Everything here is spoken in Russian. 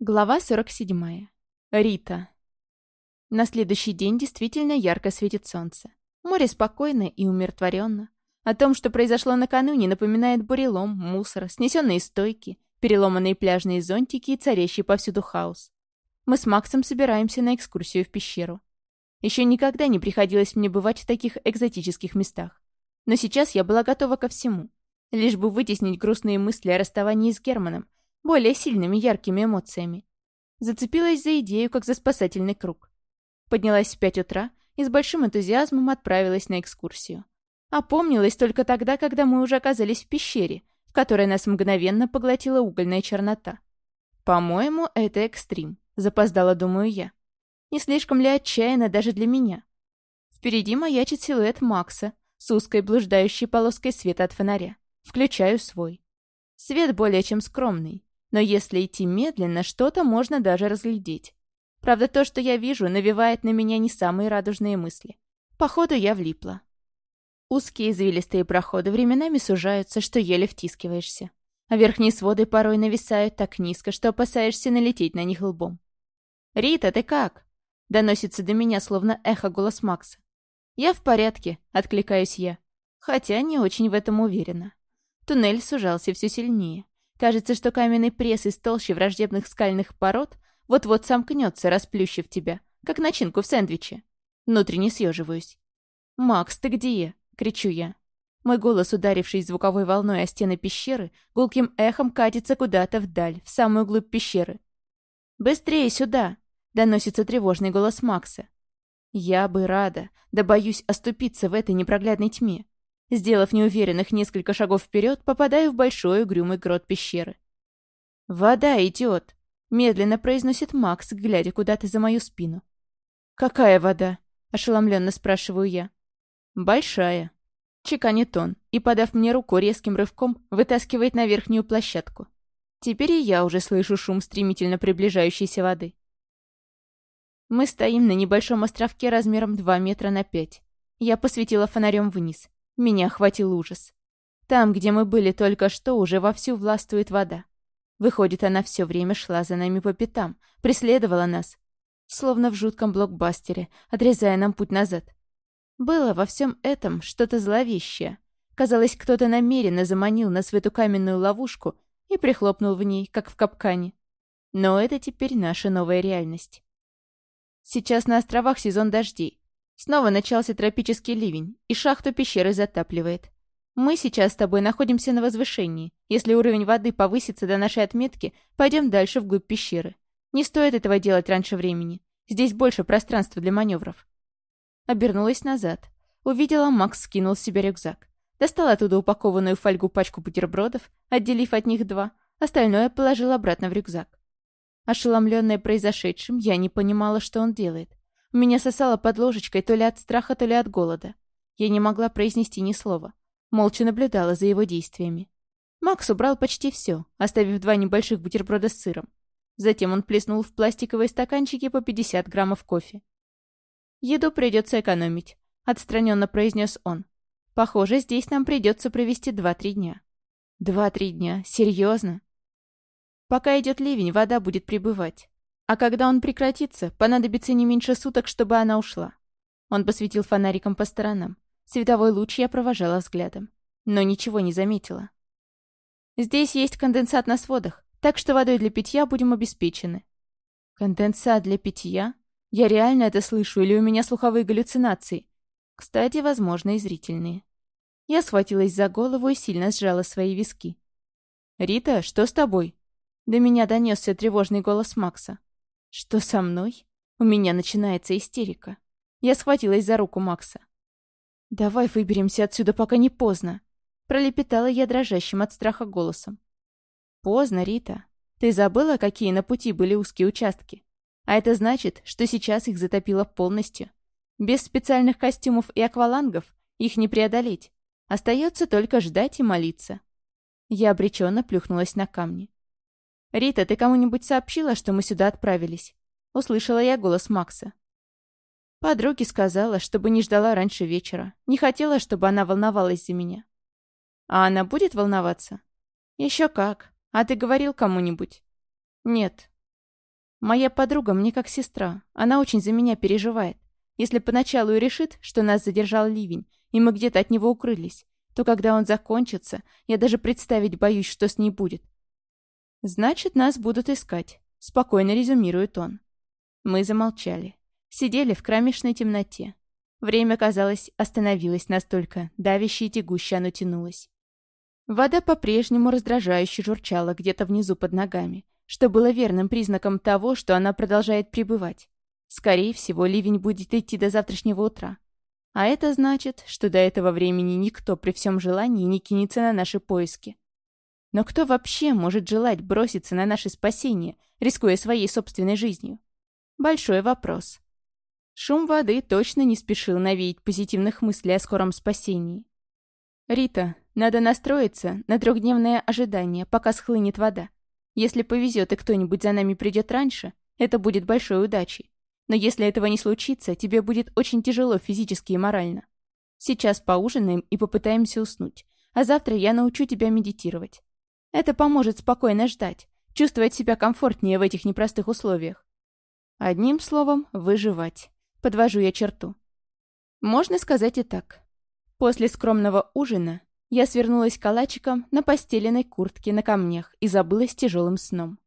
Глава 47. Рита. На следующий день действительно ярко светит солнце. Море спокойно и умиротворенно. О том, что произошло накануне, напоминает бурелом, мусор, снесенные стойки, переломанные пляжные зонтики и царящий повсюду хаос. Мы с Максом собираемся на экскурсию в пещеру. Еще никогда не приходилось мне бывать в таких экзотических местах. Но сейчас я была готова ко всему. Лишь бы вытеснить грустные мысли о расставании с Германом, более сильными яркими эмоциями. Зацепилась за идею, как за спасательный круг. Поднялась в пять утра и с большим энтузиазмом отправилась на экскурсию. Опомнилась только тогда, когда мы уже оказались в пещере, в которой нас мгновенно поглотила угольная чернота. По-моему, это экстрим, запоздала, думаю я. Не слишком ли отчаянно даже для меня? Впереди маячит силуэт Макса с узкой блуждающей полоской света от фонаря. Включаю свой. Свет более чем скромный, но если идти медленно, что-то можно даже разглядеть. Правда, то, что я вижу, навевает на меня не самые радужные мысли. Походу, я влипла. Узкие извилистые проходы временами сужаются, что еле втискиваешься. А верхние своды порой нависают так низко, что опасаешься налететь на них лбом. «Рита, ты как?» — доносится до меня, словно эхо голос Макса. «Я в порядке», — откликаюсь я. Хотя не очень в этом уверена. Туннель сужался все сильнее. Кажется, что каменный пресс из толщи враждебных скальных пород вот-вот сомкнется, расплющив тебя, как начинку в сэндвиче. Внутренне съеживаюсь. «Макс, ты где?» — кричу я. Мой голос, ударивший звуковой волной о стены пещеры, гулким эхом катится куда-то вдаль, в самую глубь пещеры. «Быстрее сюда!» — доносится тревожный голос Макса. Я бы рада, да боюсь оступиться в этой непроглядной тьме. Сделав неуверенных несколько шагов вперед, попадаю в большой угрюмый грот пещеры. «Вода идет!» — медленно произносит Макс, глядя куда-то за мою спину. «Какая вода?» — ошеломленно спрашиваю я. «Большая». Чеканит он и, подав мне руку резким рывком, вытаскивает на верхнюю площадку. Теперь и я уже слышу шум стремительно приближающейся воды. Мы стоим на небольшом островке размером 2 метра на 5. Я посветила фонарем вниз. Меня охватил ужас. Там, где мы были только что, уже вовсю властвует вода. Выходит, она все время шла за нами по пятам, преследовала нас. Словно в жутком блокбастере, отрезая нам путь назад. Было во всем этом что-то зловещее. Казалось, кто-то намеренно заманил нас в эту каменную ловушку и прихлопнул в ней, как в капкане. Но это теперь наша новая реальность. Сейчас на островах сезон дождей, Снова начался тропический ливень, и шахту пещеры затапливает. Мы сейчас с тобой находимся на возвышении. Если уровень воды повысится до нашей отметки, пойдем дальше вглубь пещеры. Не стоит этого делать раньше времени. Здесь больше пространства для маневров. Обернулась назад. Увидела, Макс скинул с себя рюкзак. Достал оттуда упакованную в фольгу пачку бутербродов, отделив от них два. Остальное положил обратно в рюкзак. Ошеломленная произошедшим, я не понимала, что он делает. Меня сосало под ложечкой то ли от страха, то ли от голода. Я не могла произнести ни слова. Молча наблюдала за его действиями. Макс убрал почти все, оставив два небольших бутерброда с сыром. Затем он плеснул в пластиковые стаканчики по 50 граммов кофе. «Еду придется экономить», — отстраненно произнес он. «Похоже, здесь нам придется провести два-три дня». «Два-три дня? Серьезно?» «Пока идет ливень, вода будет прибывать. А когда он прекратится, понадобится не меньше суток, чтобы она ушла. Он посветил фонариком по сторонам. Световой луч я провожала взглядом. Но ничего не заметила. Здесь есть конденсат на сводах, так что водой для питья будем обеспечены. Конденсат для питья? Я реально это слышу или у меня слуховые галлюцинации? Кстати, возможно, и зрительные. Я схватилась за голову и сильно сжала свои виски. «Рита, что с тобой?» До меня донесся тревожный голос Макса. Что со мной? У меня начинается истерика. Я схватилась за руку Макса. «Давай выберемся отсюда, пока не поздно», — пролепетала я дрожащим от страха голосом. «Поздно, Рита. Ты забыла, какие на пути были узкие участки? А это значит, что сейчас их затопило полностью. Без специальных костюмов и аквалангов их не преодолеть. Остается только ждать и молиться». Я обреченно плюхнулась на камни. «Рита, ты кому-нибудь сообщила, что мы сюда отправились?» Услышала я голос Макса. Подруге сказала, чтобы не ждала раньше вечера. Не хотела, чтобы она волновалась за меня. А она будет волноваться? Еще как. А ты говорил кому-нибудь? Нет. Моя подруга мне как сестра. Она очень за меня переживает. Если поначалу и решит, что нас задержал ливень, и мы где-то от него укрылись, то когда он закончится, я даже представить боюсь, что с ней будет. Значит, нас будут искать, спокойно резюмирует он. Мы замолчали. Сидели в кромешной темноте. Время, казалось, остановилось настолько, давяще и тягуще оно тянулось. Вода по-прежнему раздражающе журчала где-то внизу под ногами, что было верным признаком того, что она продолжает пребывать. Скорее всего, ливень будет идти до завтрашнего утра. А это значит, что до этого времени никто при всем желании не кинется на наши поиски. Но кто вообще может желать броситься на наше спасение, рискуя своей собственной жизнью? Большой вопрос. Шум воды точно не спешил навеять позитивных мыслей о скором спасении. «Рита, надо настроиться на трехдневное ожидание, пока схлынет вода. Если повезет и кто-нибудь за нами придет раньше, это будет большой удачей. Но если этого не случится, тебе будет очень тяжело физически и морально. Сейчас поужинаем и попытаемся уснуть, а завтра я научу тебя медитировать. Это поможет спокойно ждать, чувствовать себя комфортнее в этих непростых условиях. Одним словом, выживать. Подвожу я черту. Можно сказать и так. После скромного ужина я свернулась калачиком на постеленной куртке на камнях и забылась тяжелым сном.